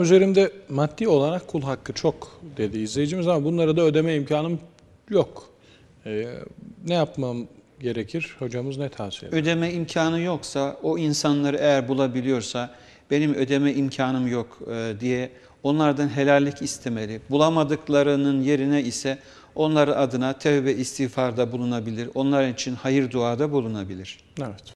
Hocam üzerimde maddi olarak kul hakkı çok dedi izleyicimiz ama bunlara da ödeme imkanım yok. Ee, ne yapmam gerekir? Hocamız ne tavsiye eder? Ödeme imkanı yoksa o insanları eğer bulabiliyorsa benim ödeme imkanım yok e, diye onlardan helallik istemeli. Bulamadıklarının yerine ise onlar adına tevbe istiğfarda bulunabilir. Onlar için hayır duada bulunabilir. Evet.